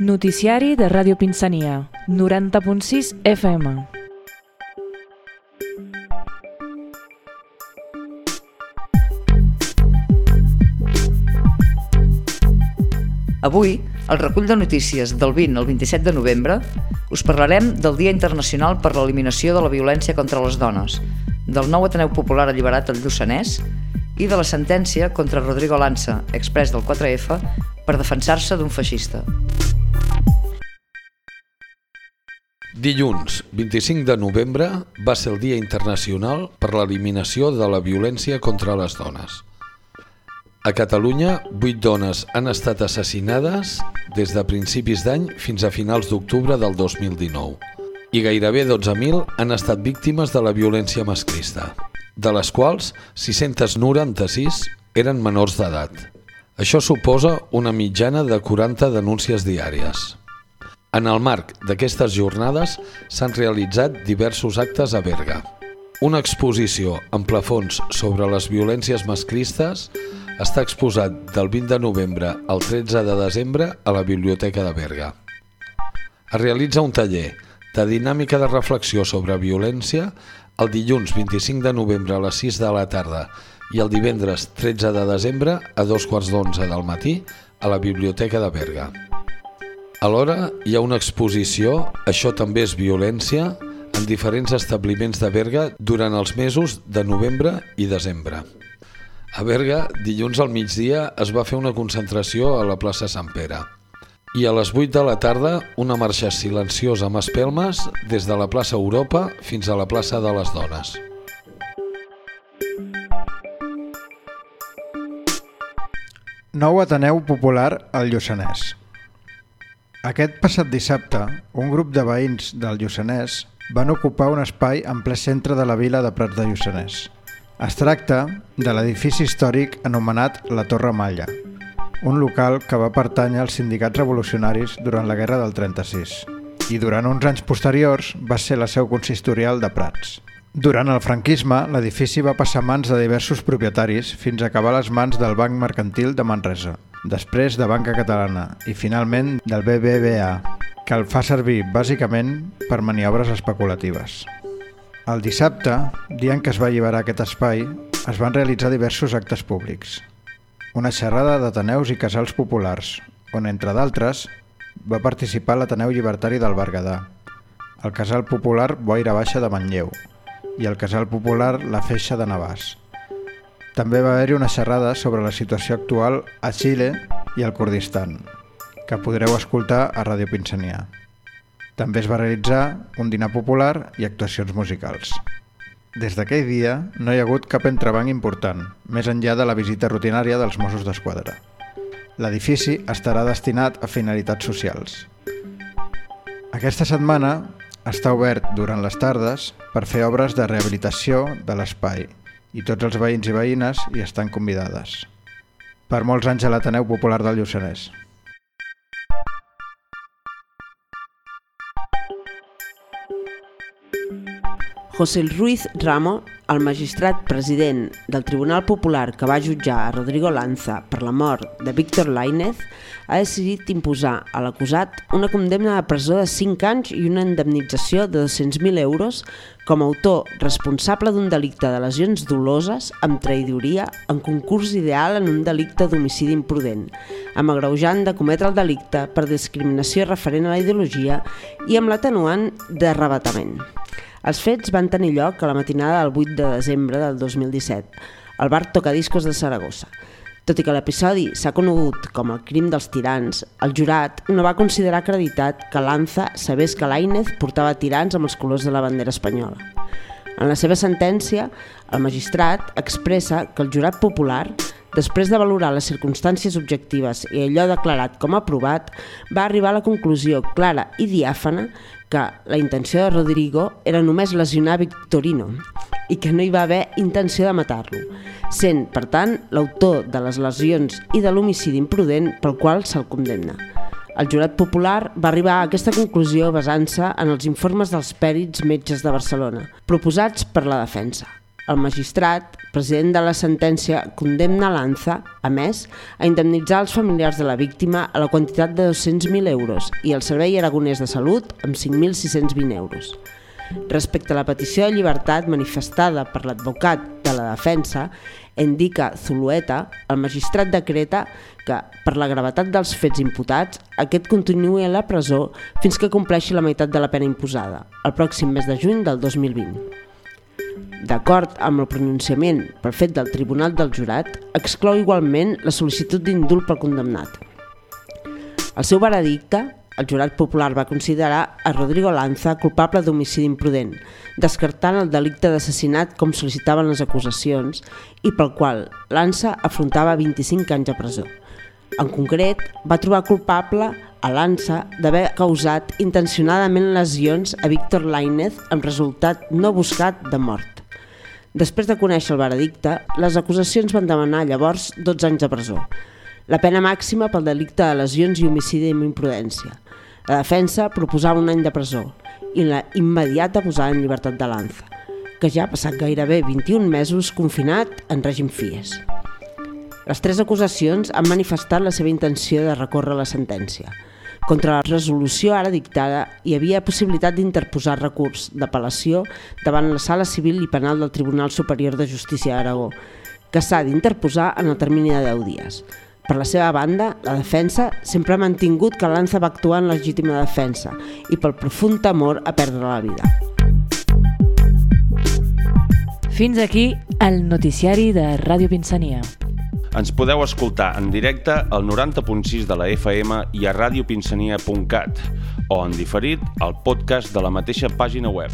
Noticiari de Ràdio Pinsania, 90.6 FM. Avui, al recull de notícies del 20 al 27 de novembre, us parlarem del Dia Internacional per l'Eliminació de la Violència contra les Dones, del nou Ateneu Popular alliberat al Lluçanès i de la sentència contra Rodrigo Lanza, express del 4F, per defensar-se d'un feixista. Dilluns, 25 de novembre, va ser el Dia Internacional per l'Eliminació de la Violència contra les Dones. A Catalunya, 8 dones han estat assassinades des de principis d'any fins a finals d'octubre del 2019 i gairebé 12.000 han estat víctimes de la violència masclista, de les quals 696 eren menors d'edat. Això suposa una mitjana de 40 denúncies diàries. En el marc d'aquestes jornades s'han realitzat diversos actes a Berga. Una exposició en plafons sobre les violències masclistes està exposat del 20 de novembre al 13 de desembre a la Biblioteca de Berga. Es realitza un taller de dinàmica de reflexió sobre violència el dilluns 25 de novembre a les 6 de la tarda i el divendres 13 de desembre a dos quarts d'onze del matí a la Biblioteca de Berga. Alhora hi ha una exposició Això també és violència en diferents establiments de Berga durant els mesos de novembre i desembre. A Berga, dilluns al migdia es va fer una concentració a la plaça Sant Pere. I a les 8 de la tarda, una marxa silenciosa amb espelmes des de la plaça Europa fins a la plaça de les Dones. Nou Ateneu Popular al Lluçanès. Aquest passat dissabte, un grup de veïns del Lluçanès van ocupar un espai en ple centre de la vila de Prats de Lluçanès. Es tracta de l'edifici històric anomenat la Torre Malla, un local que va pertànyer als sindicats revolucionaris durant la Guerra del 36 i durant uns anys posteriors va ser la seu consistorial de Prats. Durant el franquisme, l'edifici va passar mans de diversos propietaris fins a acabar les mans del Banc Mercantil de Manresa, després de Banca Catalana i finalment del BBVA, que el fa servir bàsicament per maniobres especulatives. El dissabte, dia en què es va alliberar aquest espai, es van realitzar diversos actes públics. Una xerrada d'Ateneus i casals populars, on, entre d'altres, va participar l'Ateneu Llibertari del Berguedà, el Casal Popular Boira Baixa de Manlleu, i el Casal Popular La Feixa de Navàs. També va haver-hi una xerrada sobre la situació actual a Xile i al Kurdistan, que podreu escoltar a Ràdio Pinsania. També es va realitzar un dinar popular i actuacions musicals. Des d'aquell dia no hi ha hagut cap entrebanc important, més enllà de la visita rutinària dels Mossos d'Esquadra. L'edifici estarà destinat a finalitats socials. Aquesta setmana està obert durant les tardes per fer obres de rehabilitació de l'espai i tots els veïns i veïnes hi estan convidades. Per molts anys a l'Ateneu Popular del Lluçanès. José Ruiz Ramo, el magistrat president del Tribunal Popular que va jutjar a Rodrigo Lanza per la mort de Víctor Lainez, ha decidit imposar a l'acusat una condemna de presó de 5 anys i una indemnització de 200.000 euros com a autor responsable d'un delicte de lesions doloses amb traïdoria en concurs ideal en un delicte d'homicidi imprudent, amb agreujant de cometre el delicte per discriminació referent a la ideologia i amb l'atenuant d'arrebatament. Els fets van tenir lloc a la matinada del 8 de desembre del 2017, al bar Tocadiscos de Saragossa. Tot i que l'episodi s'ha conegut com el crim dels tirans, el jurat no va considerar acreditat que Lanza sabés que l'Ainez portava tirans amb els colors de la bandera espanyola. En la seva sentència, el magistrat expressa que el jurat popular, després de valorar les circumstàncies objectives i allò declarat com aprovat, va arribar a la conclusió clara i diàfana que la intenció de Rodrigo era només lesionar Victorino i que no hi va haver intenció de matar-lo, sent, per tant, l'autor de les lesions i de l'homicidi imprudent pel qual se'l condemna. El jurat popular va arribar a aquesta conclusió basant-se en els informes dels pèrits metges de Barcelona, proposats per la defensa. El magistrat, president de la sentència, condemna Lanza, a més, a indemnitzar els familiars de la víctima a la quantitat de 200.000 euros i el Servei Aragonès de Salut amb 5.620 euros. Respecte a la petició de llibertat manifestada per l'advocat de la defensa, indica Zulueta, el magistrat decreta que, per la gravetat dels fets imputats, aquest continuï a la presó fins que compleixi la meitat de la pena imposada, el pròxim mes de juny del 2020. D'acord amb el pronunciament pel fet del Tribunal del Jurat, exclou igualment la sol·licitud d'indult pel condemnat. El seu veredicte el jurat popular va considerar a Rodrigo Lanza culpable d'homicidi imprudent, descartant el delicte d'assassinat com sol·licitaven les acusacions i pel qual Lanza afrontava 25 anys de presó. En concret, va trobar culpable a Lanza d'haver causat intencionadament lesions a Víctor Lainez amb resultat no buscat de mort. Després de conèixer el veredicte, les acusacions van demanar llavors 12 anys de presó, la pena màxima pel delicte de lesions i homicidi amb imprudència. La defensa proposava un any de presó i la immediata posada en llibertat de Lanza, que ja ha passat gairebé 21 mesos confinat en règim FIES. Les tres acusacions han manifestat la seva intenció de recórrer la sentència. Contra la resolució ara dictada hi havia possibilitat d'interposar recurs d'apel·lació davant la Sala Civil i Penal del Tribunal Superior de Justícia d'Aragó, que s'ha d'interposar en el termini de 10 dies. Per la seva banda, la defensa sempre ha mantingut que Lanza va actuar en legítima defensa i pel profund temor a perdre la vida. Fins aquí el noticiari de Ràdio Pinsania. Ens podeu escoltar en directe al 90.6 de la FM i a radiopinsania.cat o en diferit al podcast de la mateixa pàgina web.